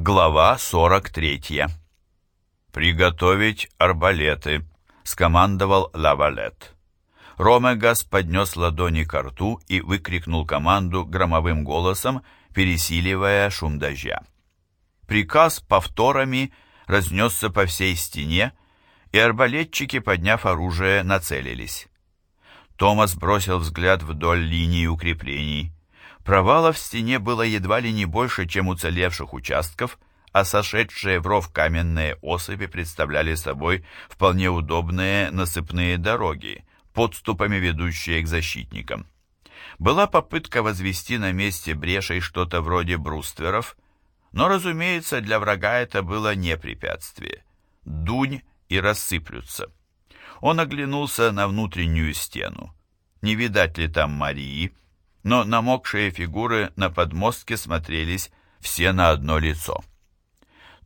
Глава 43. «Приготовить арбалеты», — скомандовал Лавалет. Ромегас поднес ладони к рту и выкрикнул команду громовым голосом, пересиливая шум дождя. Приказ повторами разнесся по всей стене, и арбалетчики, подняв оружие, нацелились. Томас бросил взгляд вдоль линии укреплений — Провалов в стене было едва ли не больше, чем уцелевших участков, а сошедшие в ров каменные осыпи представляли собой вполне удобные насыпные дороги, подступами ведущие к защитникам. Была попытка возвести на месте брешей что-то вроде брустверов, но, разумеется, для врага это было не препятствие. Дунь и рассыплются. Он оглянулся на внутреннюю стену. Не видать ли там Марии? Но намокшие фигуры на подмостке смотрелись все на одно лицо.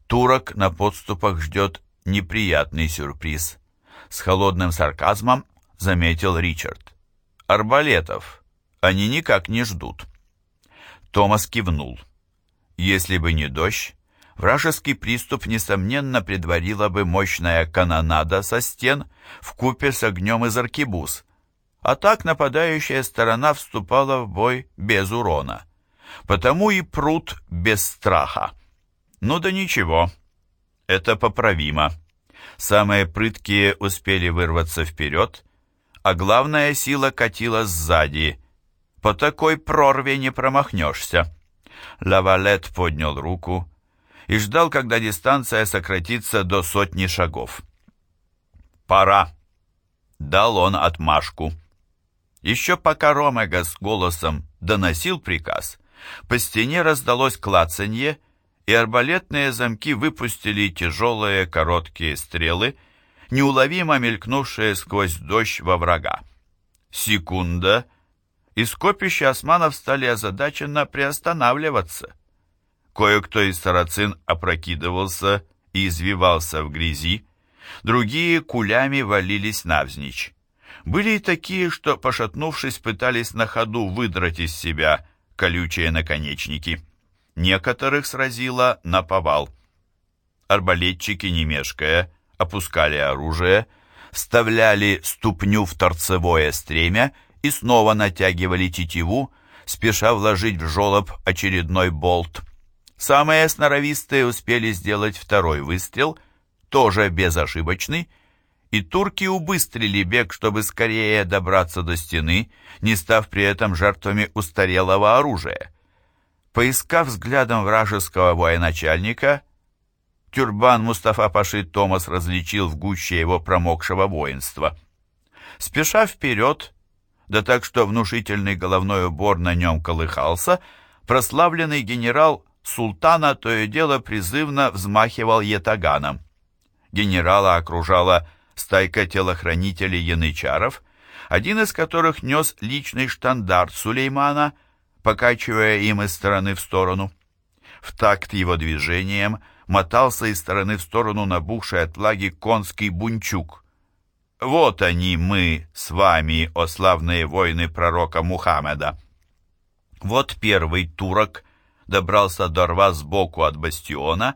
Турок на подступах ждет неприятный сюрприз. С холодным сарказмом заметил Ричард. Арбалетов они никак не ждут. Томас кивнул. Если бы не дождь, вражеский приступ, несомненно, предварила бы мощная канонада со стен в купе с огнем из аркебуз, а так нападающая сторона вступала в бой без урона. Потому и пруд без страха. Ну да ничего, это поправимо. Самые прыткие успели вырваться вперед, а главная сила катила сзади. По такой прорве не промахнешься. Лавалет поднял руку и ждал, когда дистанция сократится до сотни шагов. «Пора!» — дал он отмашку. Еще пока Ромега с голосом доносил приказ, по стене раздалось клацанье, и арбалетные замки выпустили тяжелые короткие стрелы, неуловимо мелькнувшие сквозь дождь во врага. Секунда, и скопища османов стали озадаченно приостанавливаться. Кое-кто из сарацин опрокидывался и извивался в грязи, другие кулями валились навзничь. Были и такие, что, пошатнувшись, пытались на ходу выдрать из себя колючие наконечники. Некоторых сразило на повал. Арбалетчики, не мешкая, опускали оружие, вставляли ступню в торцевое стремя и снова натягивали тетиву, спеша вложить в жолоб очередной болт. Самые сноровистые успели сделать второй выстрел, тоже безошибочный, и турки убыстрили бег, чтобы скорее добраться до стены, не став при этом жертвами устарелого оружия. Поискав взглядом вражеского военачальника, тюрбан Мустафа Паши Томас различил в гуще его промокшего воинства. Спеша вперед, да так что внушительный головной убор на нем колыхался, прославленный генерал султана то и дело призывно взмахивал етаганом. Генерала окружала стайка телохранителей янычаров, один из которых нес личный штандарт Сулеймана, покачивая им из стороны в сторону. В такт его движением мотался из стороны в сторону набухший от влаги конский бунчук. «Вот они, мы, с вами, о славные воины пророка Мухаммеда!» Вот первый турок добрался до рва сбоку от бастиона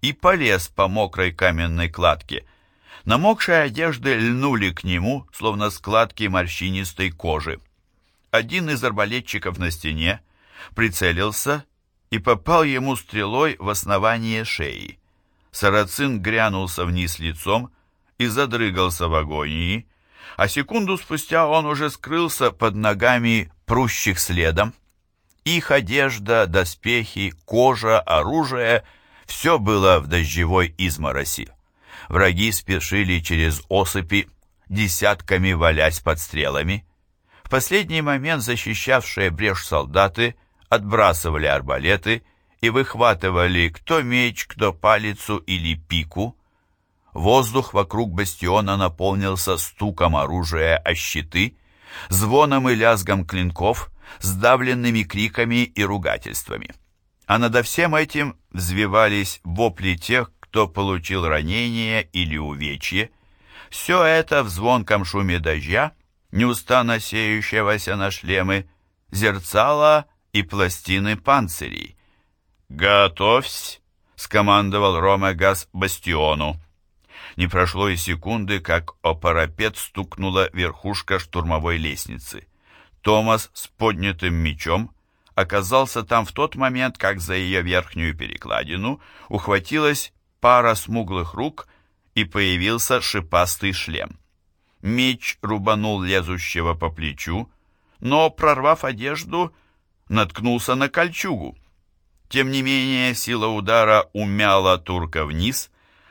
и полез по мокрой каменной кладке – Намокшие одежды льнули к нему, словно складки морщинистой кожи. Один из арбалетчиков на стене прицелился и попал ему стрелой в основание шеи. Сарацин грянулся вниз лицом и задрыгался в агонии, а секунду спустя он уже скрылся под ногами прущих следом. Их одежда, доспехи, кожа, оружие — все было в дождевой измороси. Враги спешили через осыпи, десятками валясь под стрелами. В последний момент защищавшие брешь солдаты отбрасывали арбалеты и выхватывали кто меч, кто палицу или пику. Воздух вокруг бастиона наполнился стуком оружия о щиты, звоном и лязгом клинков, сдавленными криками и ругательствами. А над всем этим взвивались вопли тех, кто получил ранение или увечье, все это в звонком шуме дождя, неустанно сеющегося на шлемы, зерцало и пластины панцирей. «Готовься!» —— скомандовал Ромегас бастиону. Не прошло и секунды, как о парапет стукнула верхушка штурмовой лестницы. Томас с поднятым мечом оказался там в тот момент, как за ее верхнюю перекладину ухватилась пара смуглых рук и появился шипастый шлем. Меч рубанул лезущего по плечу, но, прорвав одежду, наткнулся на кольчугу. Тем не менее, сила удара умяла турка вниз,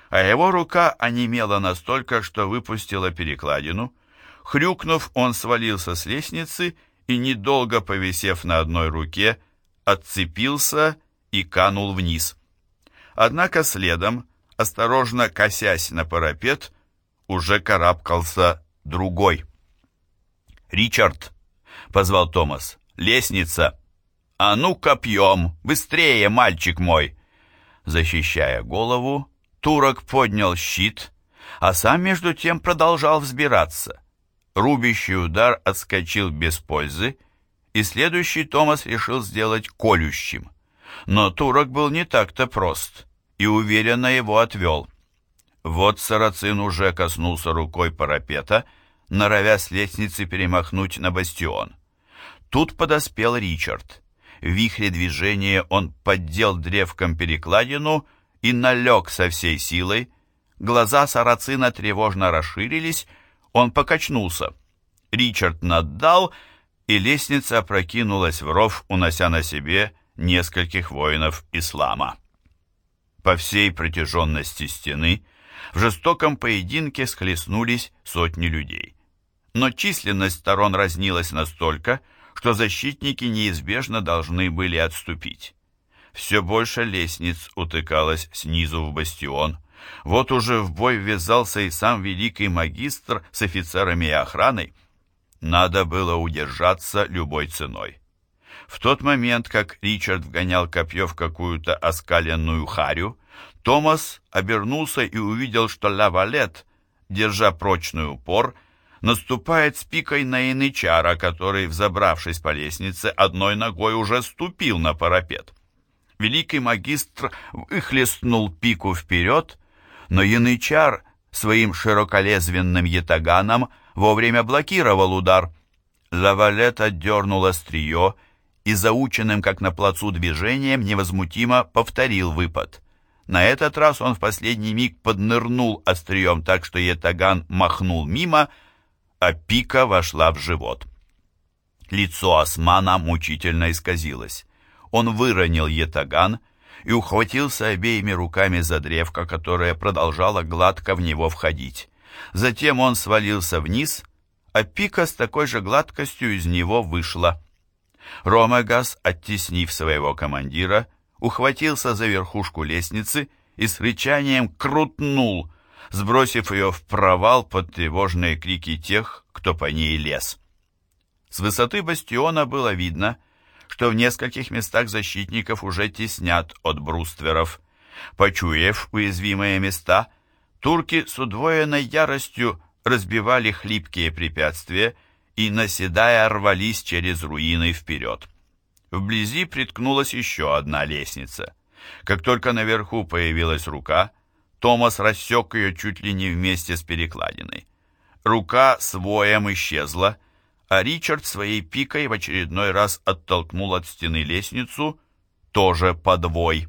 а его рука онемела настолько, что выпустила перекладину. Хрюкнув, он свалился с лестницы и, недолго повисев на одной руке, отцепился и канул вниз. Однако следом, осторожно косясь на парапет, уже карабкался другой. «Ричард!» — позвал Томас. «Лестница!» «А ну, копьем! Быстрее, мальчик мой!» Защищая голову, турок поднял щит, а сам между тем продолжал взбираться. Рубящий удар отскочил без пользы, и следующий Томас решил сделать колющим. Но турок был не так-то прост, и уверенно его отвел. Вот сарацин уже коснулся рукой парапета, норовя с лестницы перемахнуть на бастион. Тут подоспел Ричард. В вихре движения он поддел древком перекладину и налег со всей силой. Глаза сарацина тревожно расширились, он покачнулся. Ричард наддал, и лестница опрокинулась в ров, унося на себе нескольких воинов ислама. По всей протяженности стены в жестоком поединке схлестнулись сотни людей. Но численность сторон разнилась настолько, что защитники неизбежно должны были отступить. Все больше лестниц утыкалось снизу в бастион. Вот уже в бой ввязался и сам великий магистр с офицерами и охраной. Надо было удержаться любой ценой. В тот момент, как Ричард вгонял копье в какую-то оскаленную харю, Томас обернулся и увидел, что Лавалет, держа прочный упор, наступает с пикой на янычара, который, взобравшись по лестнице, одной ногой уже ступил на парапет. Великий магистр выхлестнул пику вперед, но янычар своим широколезвенным ятаганом вовремя блокировал удар. Лавалет отдернул острие и заученным, как на плацу, движением невозмутимо повторил выпад. На этот раз он в последний миг поднырнул острием так, что ятаган махнул мимо, а пика вошла в живот. Лицо османа мучительно исказилось. Он выронил ятаган и ухватился обеими руками за древко, которое продолжало гладко в него входить. Затем он свалился вниз, а пика с такой же гладкостью из него вышла. Ромегас, оттеснив своего командира, ухватился за верхушку лестницы и с рычанием крутнул, сбросив ее в провал под тревожные крики тех, кто по ней лез. С высоты бастиона было видно, что в нескольких местах защитников уже теснят от брустверов. Почуяв уязвимые места, турки с удвоенной яростью разбивали хлипкие препятствия и, наседая, рвались через руины вперед. Вблизи приткнулась еще одна лестница. Как только наверху появилась рука, Томас рассек ее чуть ли не вместе с перекладиной. Рука с воем исчезла, а Ричард своей пикой в очередной раз оттолкнул от стены лестницу, тоже подвой.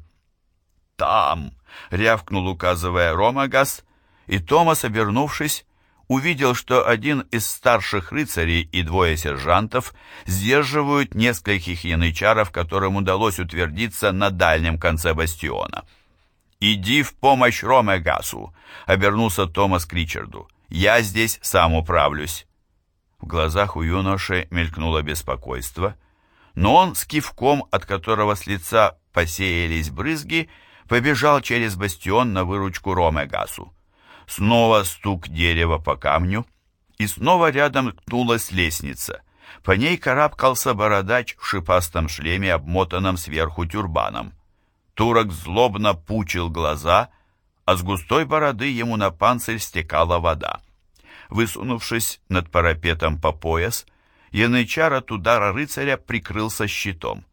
«Там!» — рявкнул, указывая Ромагас, и Томас, обернувшись, увидел, что один из старших рыцарей и двое сержантов сдерживают нескольких янычаров, которым удалось утвердиться на дальнем конце бастиона. «Иди в помощь Ромегасу», — обернулся Томас к Ричарду. «Я здесь сам управлюсь». В глазах у юноши мелькнуло беспокойство, но он с кивком, от которого с лица посеялись брызги, побежал через бастион на выручку Ромегасу. Снова стук дерева по камню, и снова рядом ткнулась лестница. По ней карабкался бородач в шипастом шлеме, обмотанном сверху тюрбаном. Турок злобно пучил глаза, а с густой бороды ему на панцирь стекала вода. Высунувшись над парапетом по пояс, янычар от удара рыцаря прикрылся щитом.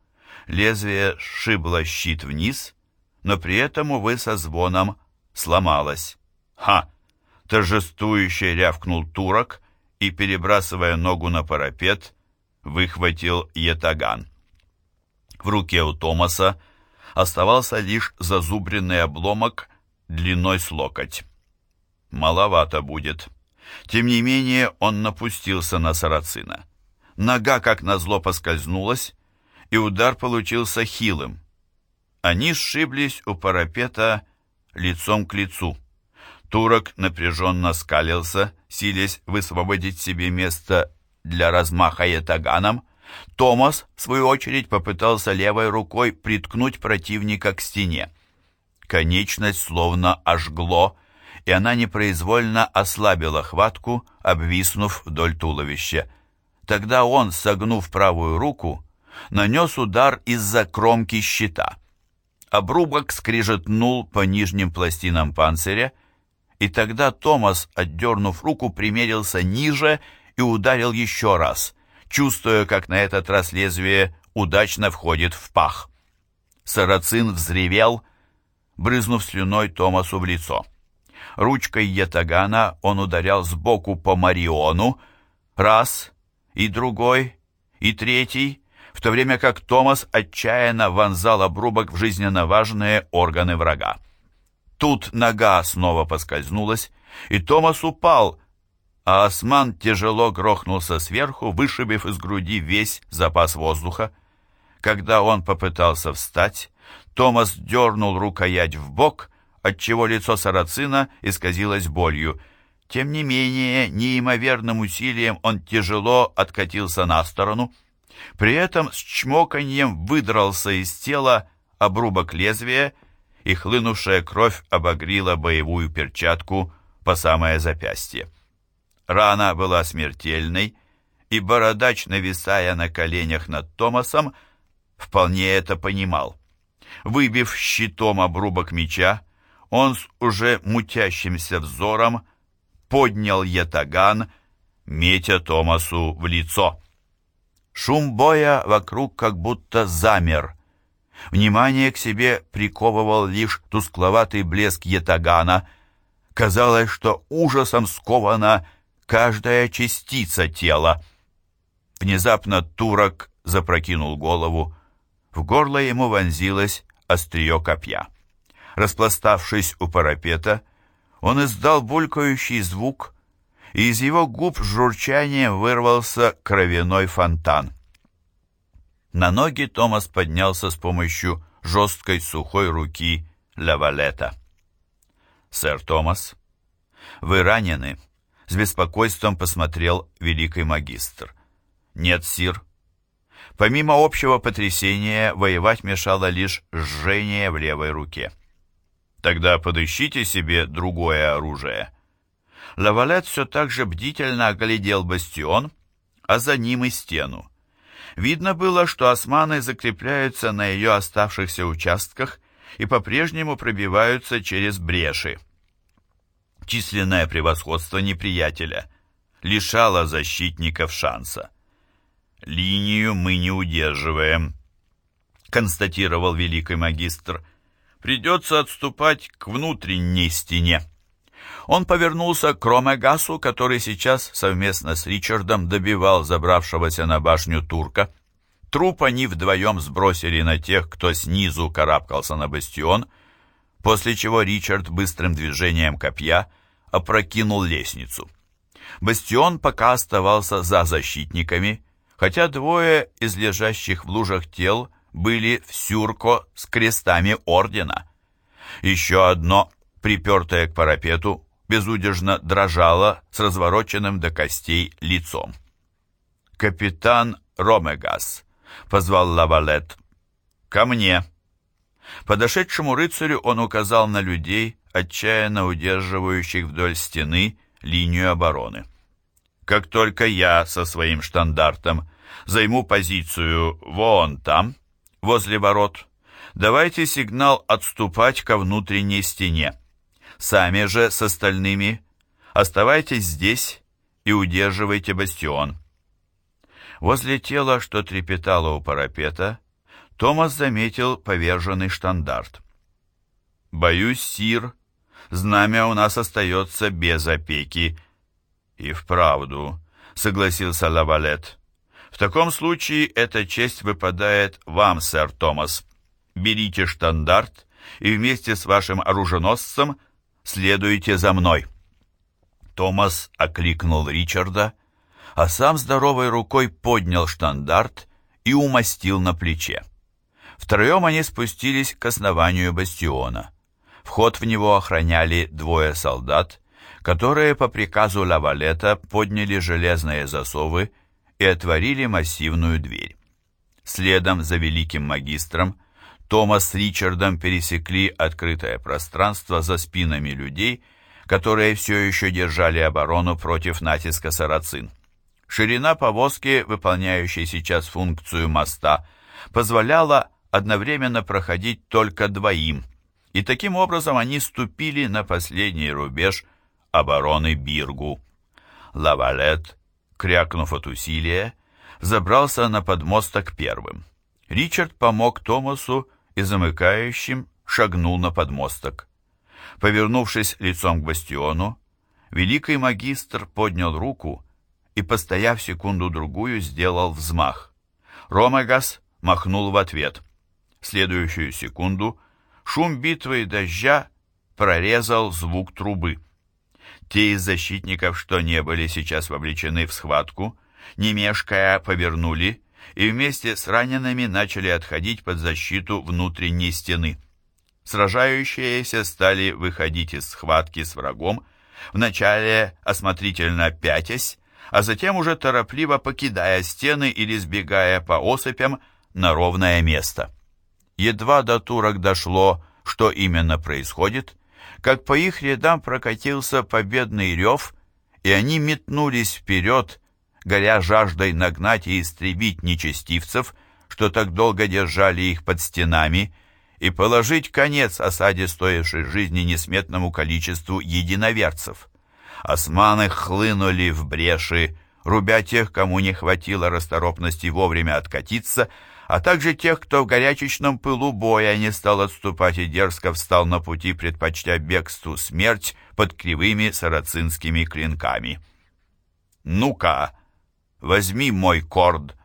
Лезвие сшибло щит вниз, но при этом, увы, со звоном сломалась. «Ха!» — торжествующе рявкнул турок и, перебрасывая ногу на парапет, выхватил етаган. В руке у Томаса оставался лишь зазубренный обломок длиной с локоть. Маловато будет. Тем не менее он напустился на сарацина. Нога, как назло, поскользнулась, и удар получился хилым. Они сшиблись у парапета лицом к лицу. Турок напряженно скалился, силясь высвободить себе место для размаха ятаганом. Томас, в свою очередь, попытался левой рукой приткнуть противника к стене. Конечность словно ожгло, и она непроизвольно ослабила хватку, обвиснув вдоль туловища. Тогда он, согнув правую руку, нанес удар из-за кромки щита. Обрубок скрижетнул по нижним пластинам панциря, и тогда Томас, отдернув руку, примерился ниже и ударил еще раз, чувствуя, как на этот раз лезвие удачно входит в пах. Сарацин взревел, брызнув слюной Томасу в лицо. Ручкой ятагана он ударял сбоку по Мариону, раз, и другой, и третий, в то время как Томас отчаянно вонзал обрубок в жизненно важные органы врага. Тут нога снова поскользнулась, и Томас упал, а осман тяжело грохнулся сверху, вышибив из груди весь запас воздуха. Когда он попытался встать, Томас дернул рукоять в бок, отчего лицо сарацина исказилось болью. Тем не менее, неимоверным усилием он тяжело откатился на сторону. При этом с чмоканьем выдрался из тела обрубок лезвия, и хлынувшая кровь обогрила боевую перчатку по самое запястье. Рана была смертельной, и бородач, нависая на коленях над Томасом, вполне это понимал. Выбив щитом обрубок меча, он с уже мутящимся взором поднял ятаган, метя Томасу в лицо. Шум боя вокруг как будто замер. Внимание к себе приковывал лишь тускловатый блеск ятагана. Казалось, что ужасом скована каждая частица тела. Внезапно турок запрокинул голову. В горло ему вонзилось острие копья. Распластавшись у парапета, он издал булькающий звук, и из его губ журчанием вырвался кровяной фонтан. На ноги Томас поднялся с помощью жесткой сухой руки Лавалета. «Сэр Томас, вы ранены?» С беспокойством посмотрел великий магистр. «Нет, сир». Помимо общего потрясения, воевать мешало лишь жжение в левой руке. Тогда подыщите себе другое оружие. Лавалет все так же бдительно оглядел бастион, а за ним и стену. Видно было, что османы закрепляются на ее оставшихся участках и по-прежнему пробиваются через бреши. Численное превосходство неприятеля лишало защитников шанса. «Линию мы не удерживаем», — констатировал великий магистр придется отступать к внутренней стене. Он повернулся к Ромегасу, который сейчас совместно с Ричардом добивал забравшегося на башню турка. Труп они вдвоем сбросили на тех, кто снизу карабкался на бастион, после чего Ричард быстрым движением копья опрокинул лестницу. Бастион пока оставался за защитниками, хотя двое из лежащих в лужах тел были в сюрко с крестами ордена. Еще одно, припертое к парапету, безудержно дрожало с развороченным до костей лицом. «Капитан Ромегас», — позвал Лавалет, — «ко мне». Подошедшему рыцарю он указал на людей, отчаянно удерживающих вдоль стены линию обороны. «Как только я со своим штандартом займу позицию вон там», возле ворот. Давайте сигнал отступать ко внутренней стене. Сами же с остальными оставайтесь здесь и удерживайте бастион. Возле тела, что трепетало у парапета, Томас заметил поверженный штандарт. «Боюсь, сир, знамя у нас остается без опеки». «И вправду», — согласился Лавалет. «В таком случае эта честь выпадает вам, сэр Томас. Берите штандарт и вместе с вашим оруженосцем следуйте за мной». Томас окликнул Ричарда, а сам здоровой рукой поднял штандарт и умастил на плече. Втроем они спустились к основанию бастиона. Вход в него охраняли двое солдат, которые по приказу Лавалета подняли железные засовы и отворили массивную дверь. Следом за великим магистром Томас с Ричардом пересекли открытое пространство за спинами людей, которые все еще держали оборону против натиска сарацин. Ширина повозки, выполняющей сейчас функцию моста, позволяла одновременно проходить только двоим, и таким образом они ступили на последний рубеж обороны Биргу. Лавалет, крякнув от усилия, забрался на подмосток первым. Ричард помог Томасу и замыкающим шагнул на подмосток. Повернувшись лицом к бастиону, великий магистр поднял руку и, постояв секунду-другую, сделал взмах. Ромагас махнул в ответ. В следующую секунду шум битвы и дождя прорезал звук трубы. Те из защитников, что не были сейчас вовлечены в схватку, не мешкая повернули и вместе с ранеными начали отходить под защиту внутренней стены. Сражающиеся стали выходить из схватки с врагом, вначале осмотрительно пятясь, а затем уже торопливо покидая стены или сбегая по осыпям на ровное место. Едва до турок дошло, что именно происходит, как по их рядам прокатился победный рев, и они метнулись вперед, горя жаждой нагнать и истребить нечестивцев, что так долго держали их под стенами, и положить конец осаде стоившей жизни несметному количеству единоверцев. Османы хлынули в бреши, рубя тех, кому не хватило расторопности вовремя откатиться, а также тех, кто в горячечном пылу боя не стал отступать и дерзко встал на пути, предпочтя бегству смерть под кривыми сарацинскими клинками. «Ну-ка, возьми мой корд!»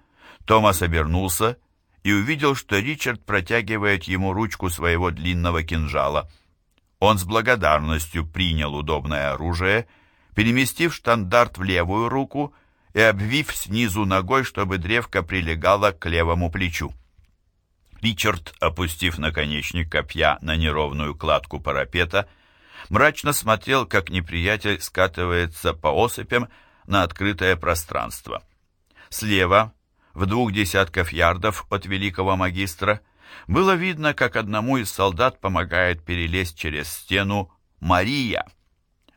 Томас обернулся и увидел, что Ричард протягивает ему ручку своего длинного кинжала. Он с благодарностью принял удобное оружие, переместив штандарт в левую руку и обвив снизу ногой, чтобы древко прилегало к левому плечу. Ричард, опустив наконечник копья на неровную кладку парапета, мрачно смотрел, как неприятель скатывается по осыпям на открытое пространство. Слева, в двух десятков ярдов от великого магистра, было видно, как одному из солдат помогает перелезть через стену Мария.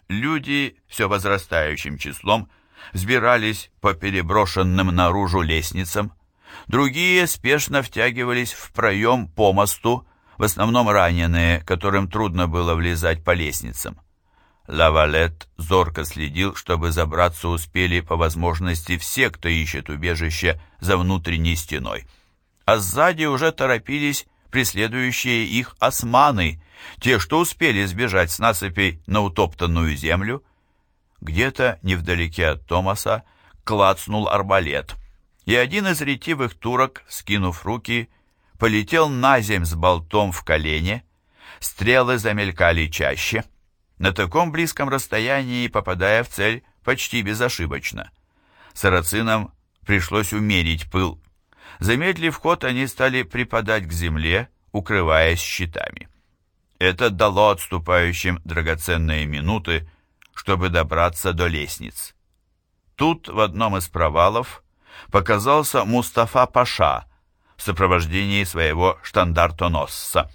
Люди все возрастающим числом взбирались по переброшенным наружу лестницам, другие спешно втягивались в проем по мосту, в основном раненые, которым трудно было влезать по лестницам. Лавалет зорко следил, чтобы забраться успели по возможности все, кто ищет убежище за внутренней стеной. А сзади уже торопились преследующие их османы, те, что успели сбежать с насыпей на утоптанную землю. Где-то невдалеке от Томаса клацнул арбалет, и один из ретивых турок, скинув руки, полетел на земь с болтом в колене. Стрелы замелькали чаще — на таком близком расстоянии, попадая в цель почти безошибочно. Сарацинам пришлось умерить пыл. Замедлив ход, они стали припадать к земле, укрываясь щитами. Это дало отступающим драгоценные минуты, чтобы добраться до лестниц. Тут, в одном из провалов, показался Мустафа Паша в сопровождении своего штандартоносца.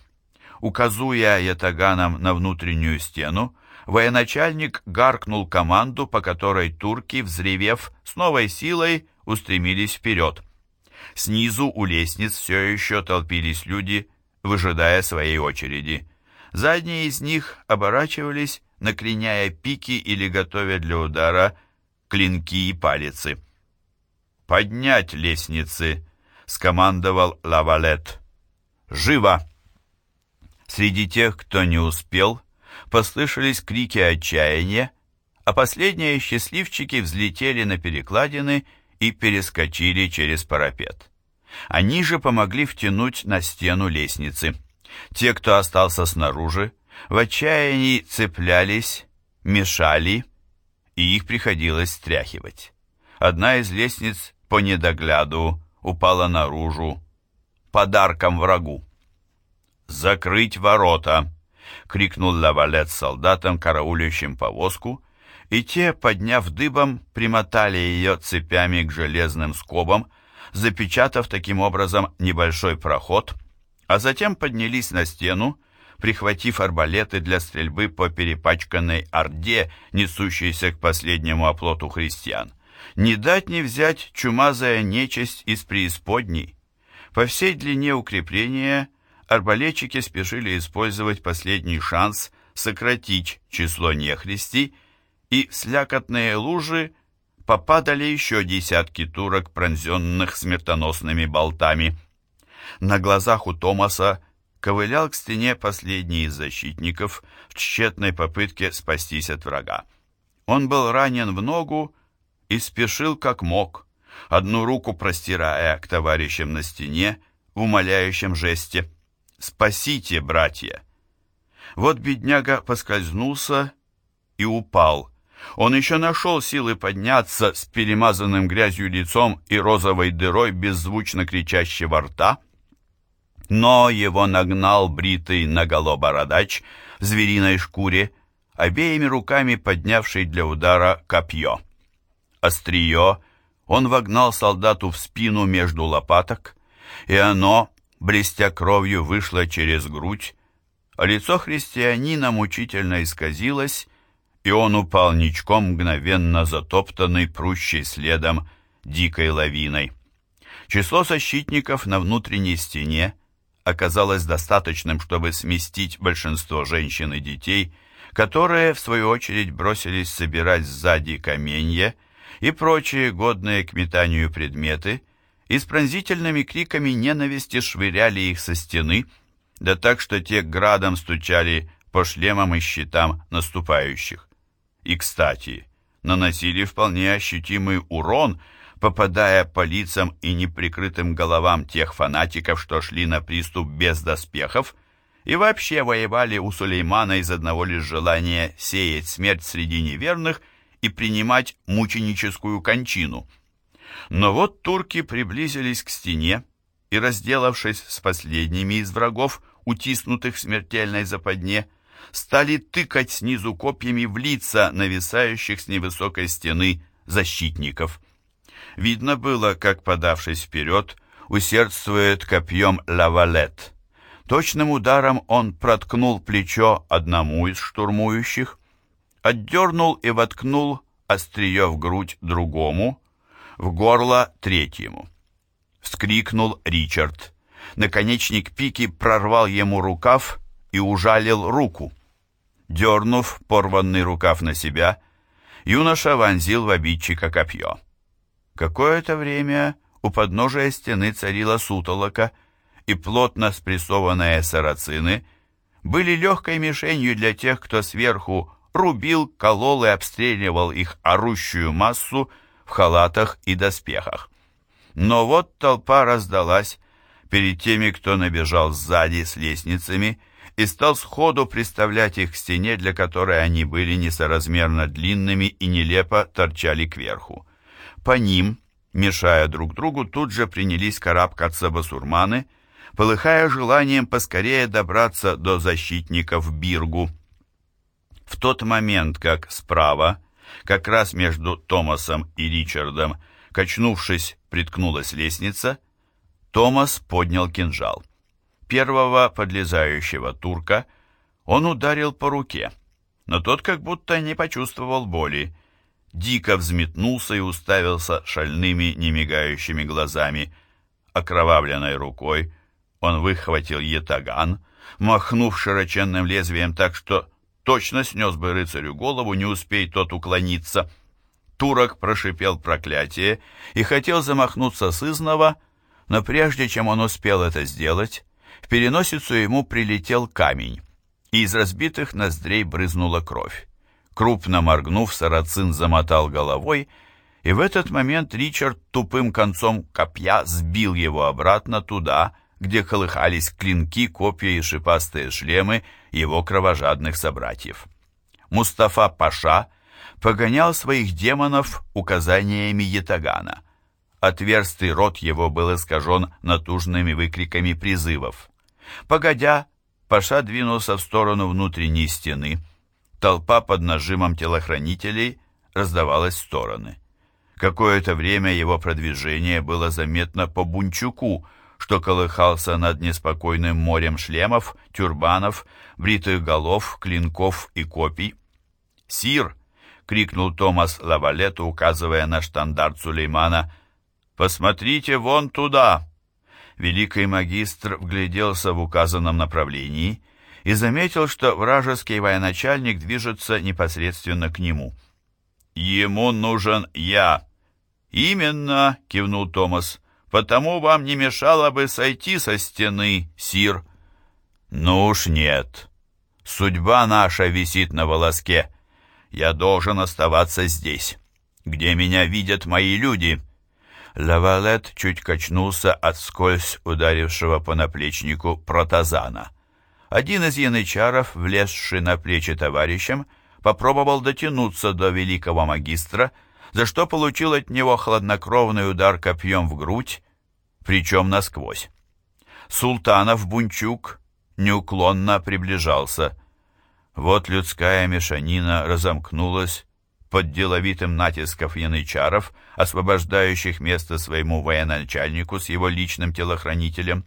Указуя ятаганом на внутреннюю стену, военачальник гаркнул команду, по которой турки, взревев с новой силой, устремились вперед. Снизу у лестниц все еще толпились люди, выжидая своей очереди. Задние из них оборачивались, накреняя пики или готовя для удара клинки и палицы. «Поднять лестницы!» — скомандовал Лавалет. «Живо!» Среди тех, кто не успел, послышались крики отчаяния, а последние счастливчики взлетели на перекладины и перескочили через парапет. Они же помогли втянуть на стену лестницы. Те, кто остался снаружи, в отчаянии цеплялись, мешали, и их приходилось стряхивать. Одна из лестниц по недогляду упала наружу, подарком врагу. «Закрыть ворота!» — крикнул Лавалет солдатам, караулющим повозку, и те, подняв дыбом, примотали ее цепями к железным скобам, запечатав таким образом небольшой проход, а затем поднялись на стену, прихватив арбалеты для стрельбы по перепачканной орде, несущейся к последнему оплоту христиан. Не дать не взять чумазая нечисть из преисподней. По всей длине укрепления арбалетчики спешили использовать последний шанс сократить число нехристей, и в слякотные лужи попадали еще десятки турок, пронзенных смертоносными болтами. На глазах у Томаса ковылял к стене последний из защитников в тщетной попытке спастись от врага. Он был ранен в ногу и спешил как мог, одну руку простирая к товарищам на стене в умоляющем жесте «Спасите, братья!». Вот бедняга поскользнулся и упал. Он еще нашел силы подняться с перемазанным грязью лицом и розовой дырой беззвучно кричащего рта, но его нагнал бритый наголо бородач в звериной шкуре, обеими руками поднявший для удара копье. Острие он вогнал солдату в спину между лопаток, и оно, блестя кровью, вышло через грудь, а лицо христианина мучительно исказилось, и он упал ничком, мгновенно затоптанный прущей следом дикой лавиной. Число защитников на внутренней стене оказалось достаточным, чтобы сместить большинство женщин и детей, которые, в свою очередь, бросились собирать сзади каменья и прочие годные к метанию предметы, и с пронзительными криками ненависти швыряли их со стены, да так, что те градом стучали по шлемам и щитам наступающих. И, кстати, наносили вполне ощутимый урон – попадая по лицам и неприкрытым головам тех фанатиков, что шли на приступ без доспехов, и вообще воевали у Сулеймана из одного лишь желания сеять смерть среди неверных и принимать мученическую кончину. Но вот турки приблизились к стене и, разделавшись с последними из врагов, утиснутых в смертельной западне, стали тыкать снизу копьями в лица нависающих с невысокой стены защитников. Видно было, как, подавшись вперед, усердствует копьем лавалет. Точным ударом он проткнул плечо одному из штурмующих, отдернул и воткнул острие в грудь другому, в горло третьему. Вскрикнул Ричард. Наконечник пики прорвал ему рукав и ужалил руку. Дернув порванный рукав на себя, юноша вонзил в обидчика копье. Какое-то время у подножия стены царила сутолока, и плотно спрессованные сарацины были легкой мишенью для тех, кто сверху рубил, колол и обстреливал их орущую массу в халатах и доспехах. Но вот толпа раздалась перед теми, кто набежал сзади с лестницами и стал сходу приставлять их к стене, для которой они были несоразмерно длинными и нелепо торчали кверху. По ним, мешая друг другу, тут же принялись карабкаться басурманы, полыхая желанием поскорее добраться до защитников Биргу. В тот момент, как справа, как раз между Томасом и Ричардом, качнувшись, приткнулась лестница, Томас поднял кинжал. Первого подлезающего турка он ударил по руке, но тот как будто не почувствовал боли, дико взметнулся и уставился шальными, немигающими глазами. Окровавленной рукой он выхватил етаган, махнув широченным лезвием так, что точно снес бы рыцарю голову, не успей тот уклониться. Турок прошипел проклятие и хотел замахнуться сызново, но прежде чем он успел это сделать, В переносицу ему прилетел камень, и из разбитых ноздрей брызнула кровь. Крупно моргнув, сарацин замотал головой, и в этот момент Ричард тупым концом копья сбил его обратно туда, где колыхались клинки, копья и шипастые шлемы его кровожадных собратьев. Мустафа Паша погонял своих демонов указаниями Ятагана. Отверстый рот его был искажен натужными выкриками призывов. Погодя, Паша двинулся в сторону внутренней стены. Толпа под нажимом телохранителей раздавалась в стороны. Какое-то время его продвижение было заметно по Бунчуку, что колыхался над неспокойным морем шлемов, тюрбанов, бритых голов, клинков и копий. «Сир!» — крикнул Томас Лавалету, указывая на штандарт Сулеймана. «Посмотрите вон туда!» Великий магистр вгляделся в указанном направлении и заметил, что вражеский военачальник движется непосредственно к нему. «Ему нужен я!» «Именно!» — кивнул Томас. «Потому вам не мешало бы сойти со стены, сир». «Ну уж нет. Судьба наша висит на волоске. Я должен оставаться здесь, где меня видят мои люди». Лавалет чуть качнулся от скользь ударившего по наплечнику протазана. Один из янычаров, влезший на плечи товарищам, попробовал дотянуться до великого магистра, за что получил от него хладнокровный удар копьем в грудь, причем насквозь. Султанов Бунчук неуклонно приближался. Вот людская мешанина разомкнулась под деловитым натиском янычаров, освобождающих место своему военачальнику с его личным телохранителем.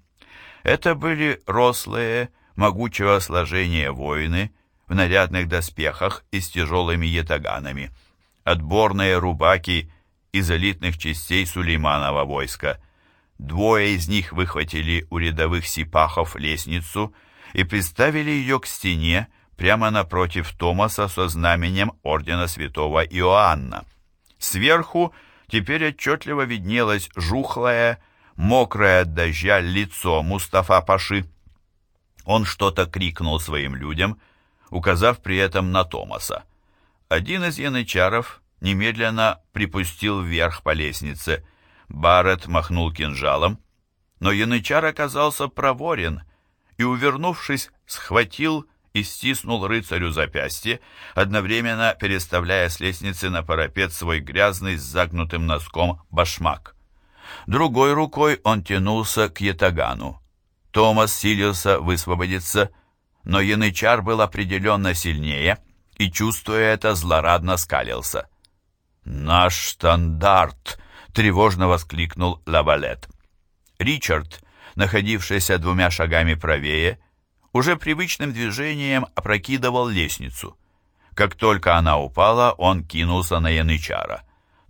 Это были рослые, могучего сложения воины в нарядных доспехах и с тяжелыми ятаганами отборные рубаки из элитных частей Сулейманова войска. Двое из них выхватили у рядовых сипахов лестницу и приставили ее к стене прямо напротив Томаса со знаменем ордена святого Иоанна. Сверху теперь отчетливо виднелось жухлое, мокрое от дождя лицо Мустафа Паши. Он что-то крикнул своим людям, указав при этом на Томаса. Один из янычаров немедленно припустил вверх по лестнице. Барретт махнул кинжалом, но янычар оказался проворен и, увернувшись, схватил и стиснул рыцарю запястье, одновременно переставляя с лестницы на парапет свой грязный с загнутым носком башмак. Другой рукой он тянулся к ятагану. Томас силился высвободиться, но янычар был определенно сильнее — и, чувствуя это, злорадно скалился. «Наш стандарт!» — тревожно воскликнул Лавалет. Ричард, находившийся двумя шагами правее, уже привычным движением опрокидывал лестницу. Как только она упала, он кинулся на янычара.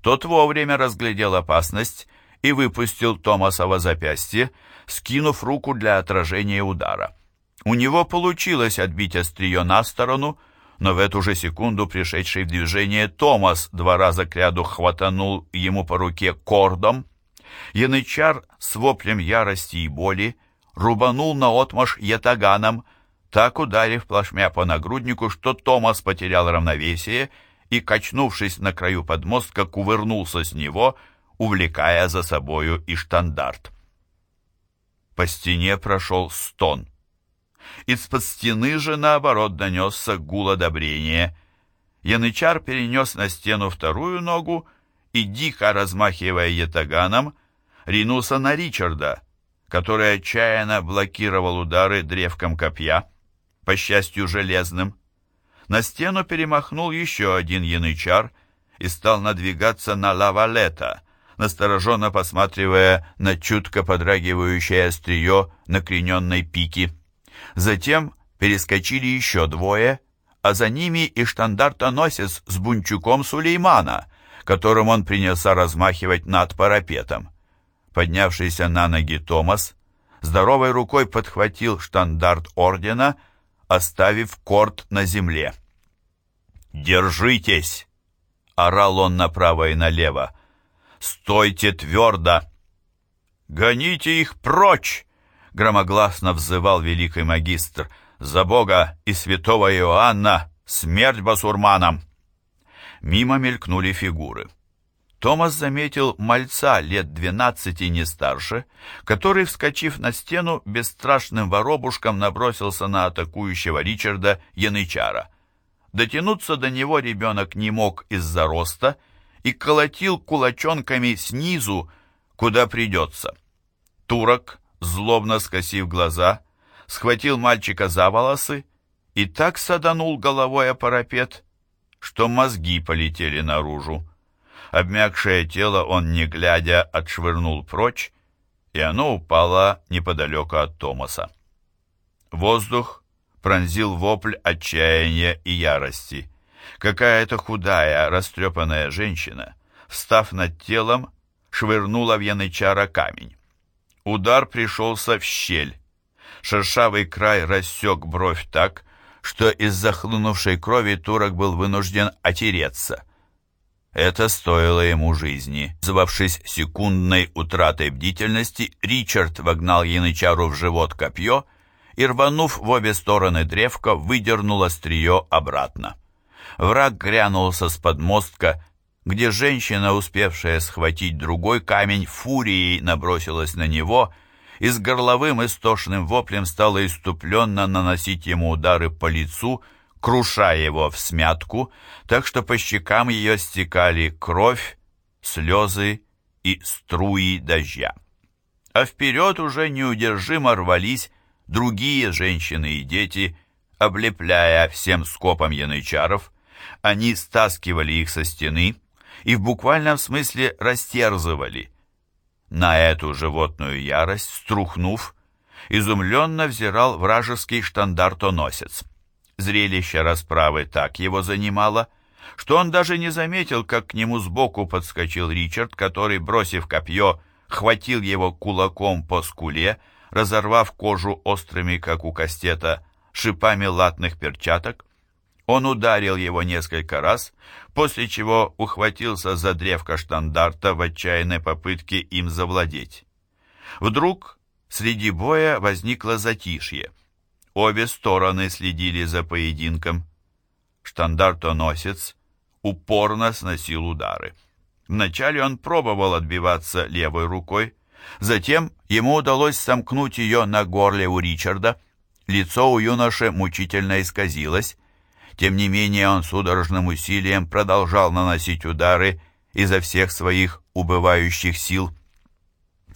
Тот вовремя разглядел опасность и выпустил Томасова запястье, скинув руку для отражения удара. У него получилось отбить острие на сторону — но в эту же секунду пришедший в движение Томас два раза кряду хватанул ему по руке кордом. Янычар с воплем ярости и боли рубанул наотмашь ятаганом, так ударив плашмя по нагруднику, что Томас потерял равновесие и, качнувшись на краю подмостка, кувырнулся с него, увлекая за собою и штандарт. По стене прошел стон. Из-под стены же, наоборот, донесся гул одобрения. Янычар перенес на стену вторую ногу и, дико размахивая ятаганом, ринулся на Ричарда, который отчаянно блокировал удары древком копья, по счастью, железным. На стену перемахнул еще один янычар и стал надвигаться на лавалета, настороженно посматривая на чутко подрагивающее острие накрененной пики. Затем перескочили еще двое, а за ними и штандартоносец с бунчуком Сулеймана, которым он принялся размахивать над парапетом. Поднявшийся на ноги Томас здоровой рукой подхватил штандарт ордена, оставив корт на земле. «Держитесь!» — орал он направо и налево. «Стойте твердо!» «Гоните их прочь!» — громогласно взывал великий магистр, «За Бога и святого Иоанна смерть басурманам!» Мимо мелькнули фигуры. Томас заметил мальца лет двенадцати не старше, который, вскочив на стену, бесстрашным воробушком набросился на атакующего Ричарда Янычара. Дотянуться до него ребенок не мог из-за роста и колотил кулачонками снизу, куда придется. Турок, злобно скосив глаза, схватил мальчика за волосы и так саданул головой о парапет, что мозги полетели наружу. Обмякшее тело он, не глядя, отшвырнул прочь, и оно упало неподалеку от Томаса. Воздух пронзил вопль отчаяния и ярости. Какая-то худая, растрепанная женщина, встав над телом, швырнула в янычара камень. Удар пришелся в щель. Шершавый край рассек бровь так, что из захлынувшей крови турок был вынужден отереться. Это стоило ему жизни. Звавшись секундной утратой бдительности, Ричард вогнал янычару в живот копье и, рванув в обе стороны древка, выдернул острие обратно. Враг грянулся с подмостка, где женщина, успевшая схватить другой камень, фурией набросилась на него и с горловым истошным воплем стала иступленно наносить ему удары по лицу, крушая его в смятку, так что по щекам ее стекали кровь, слезы и струи дождя. А вперед уже неудержимо рвались другие женщины и дети, облепляя всем скопом янычаров. Они стаскивали их со стены и в буквальном смысле растерзывали. На эту животную ярость, струхнув, изумленно взирал вражеский штандартоносец. Зрелище расправы так его занимало, что он даже не заметил, как к нему сбоку подскочил Ричард, который, бросив копье, хватил его кулаком по скуле, разорвав кожу острыми, как у кастета, шипами латных перчаток. Он ударил его несколько раз, после чего ухватился за древко штандарта в отчаянной попытке им завладеть. Вдруг среди боя возникло затишье. Обе стороны следили за поединком. Штандартоносец упорно сносил удары. Вначале он пробовал отбиваться левой рукой, затем ему удалось сомкнуть ее на горле у Ричарда. Лицо у юноши мучительно исказилось. Тем не менее он судорожным усилием продолжал наносить удары изо всех своих убывающих сил.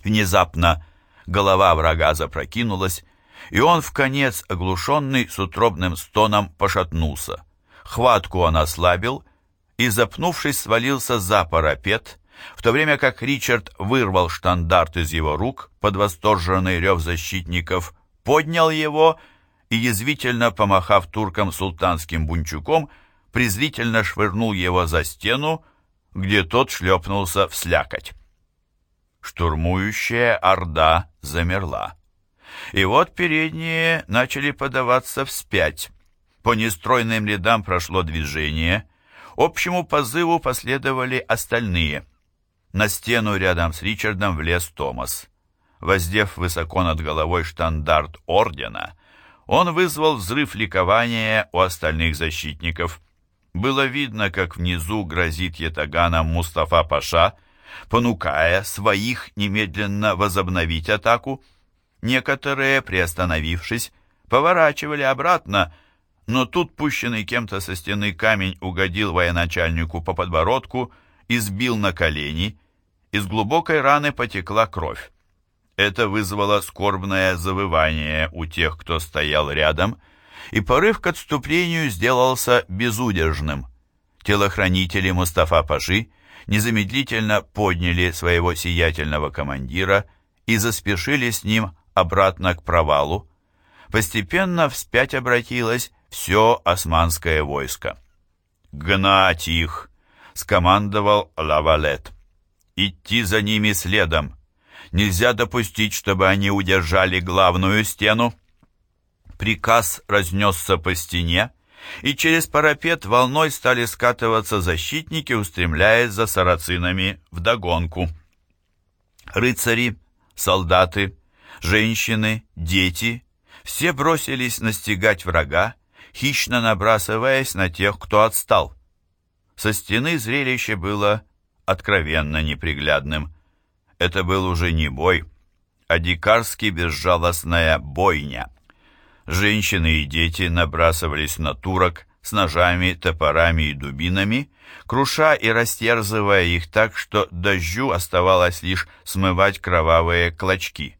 Внезапно голова врага запрокинулась, и он в конец, оглушенный с утробным стоном, пошатнулся. Хватку он ослабил и, запнувшись, свалился за парапет, в то время как Ричард вырвал штандарт из его рук под восторженный рев защитников, поднял его и, язвительно помахав туркам султанским бунчуком, презрительно швырнул его за стену, где тот шлепнулся в слякоть. Штурмующая орда замерла. И вот передние начали подаваться вспять. По нестройным рядам прошло движение. Общему позыву последовали остальные. На стену рядом с Ричардом влез Томас. Воздев высоко над головой штандарт ордена, он вызвал взрыв ликования у остальных защитников. Было видно, как внизу грозит ятаганом Мустафа Паша, понукая своих немедленно возобновить атаку, Некоторые, приостановившись, поворачивали обратно, но тут пущенный кем-то со стены камень угодил военачальнику по подбородку и сбил на колени. Из глубокой раны потекла кровь. Это вызвало скорбное завывание у тех, кто стоял рядом, и порыв к отступлению сделался безудержным. Телохранители Мустафа Паши незамедлительно подняли своего сиятельного командира и заспешили с ним обратно к провалу. Постепенно вспять обратилось все османское войско. «Гнать их!» — скомандовал Лавалет. «Идти за ними следом. Нельзя допустить, чтобы они удержали главную стену». Приказ разнесся по стене, и через парапет волной стали скатываться защитники, устремляясь за сарацинами вдогонку. Рыцари, солдаты, Женщины, дети, все бросились настигать врага, хищно набрасываясь на тех, кто отстал. Со стены зрелище было откровенно неприглядным. Это был уже не бой, а дикарски безжалостная бойня. Женщины и дети набрасывались на турок с ножами, топорами и дубинами, круша и растерзывая их так, что дождю оставалось лишь смывать кровавые клочки.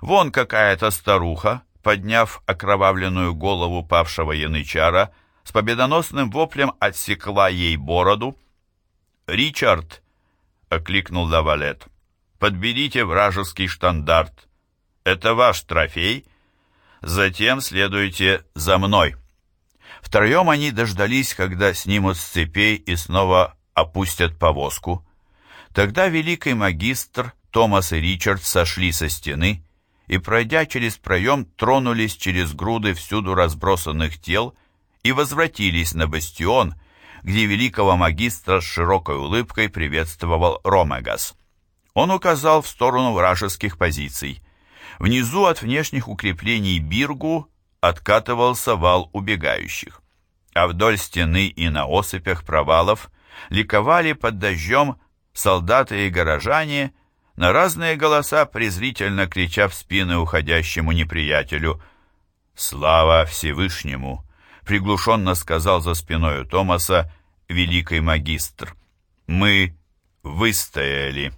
Вон какая-то старуха, подняв окровавленную голову павшего янычара, с победоносным воплем отсекла ей бороду. «Ричард!» — окликнул Лавалет. «Подберите вражеский штандарт. Это ваш трофей. Затем следуйте за мной». Втроем они дождались, когда снимут с цепей и снова опустят повозку. Тогда великий магистр Томас и Ричард сошли со стены и, пройдя через проем, тронулись через груды всюду разбросанных тел и возвратились на бастион, где великого магистра с широкой улыбкой приветствовал Ромегас. Он указал в сторону вражеских позиций. Внизу от внешних укреплений Биргу откатывался вал убегающих, а вдоль стены и на осыпях провалов ликовали под дождем солдаты и горожане, на разные голоса презрительно крича в спины уходящему неприятелю «Слава Всевышнему!» приглушенно сказал за спиной Томаса великий магистр. «Мы выстояли».